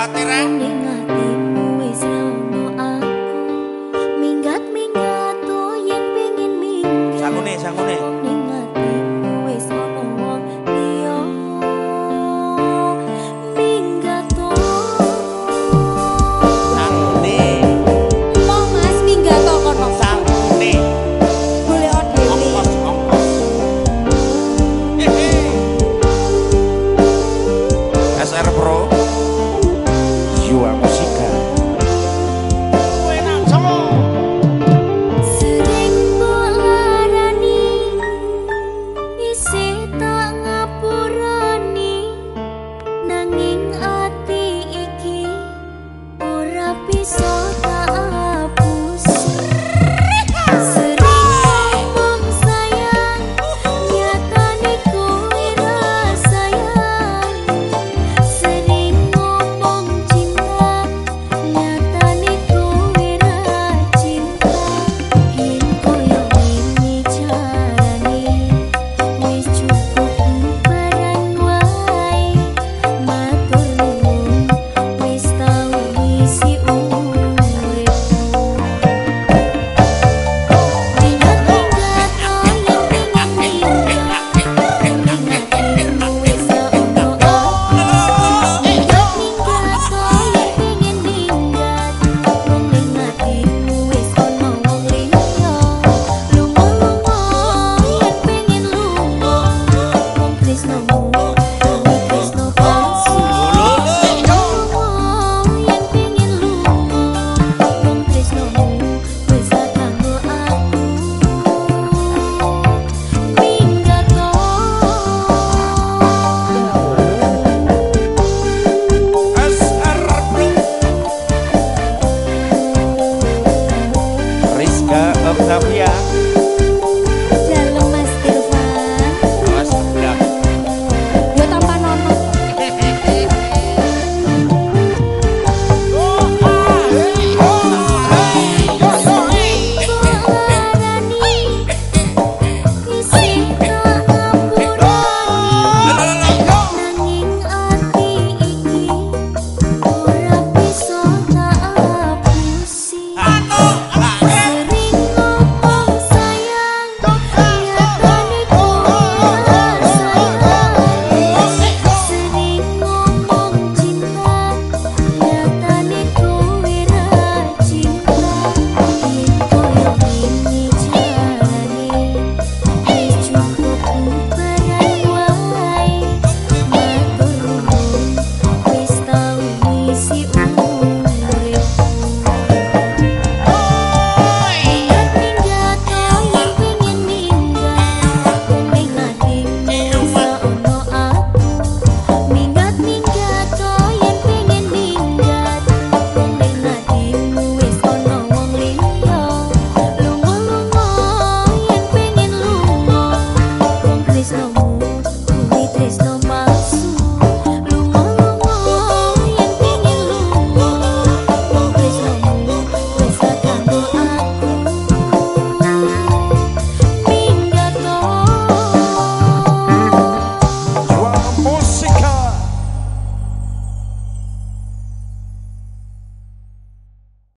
Ati rek. Ning tuh minggat. Sangune, sangune. back. It's no